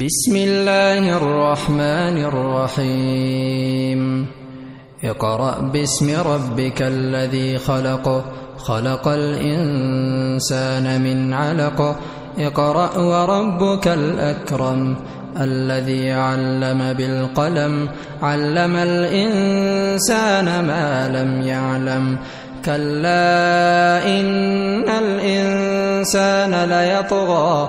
بسم الله الرحمن الرحيم. اقرأ باسم ربك الذي خلق. خلق الإنسان من علق. اقرأ وربك الأكرم الذي علم بالقلم. علم الإنسان ما لم يعلم. كلا إن الإنسان ليطغى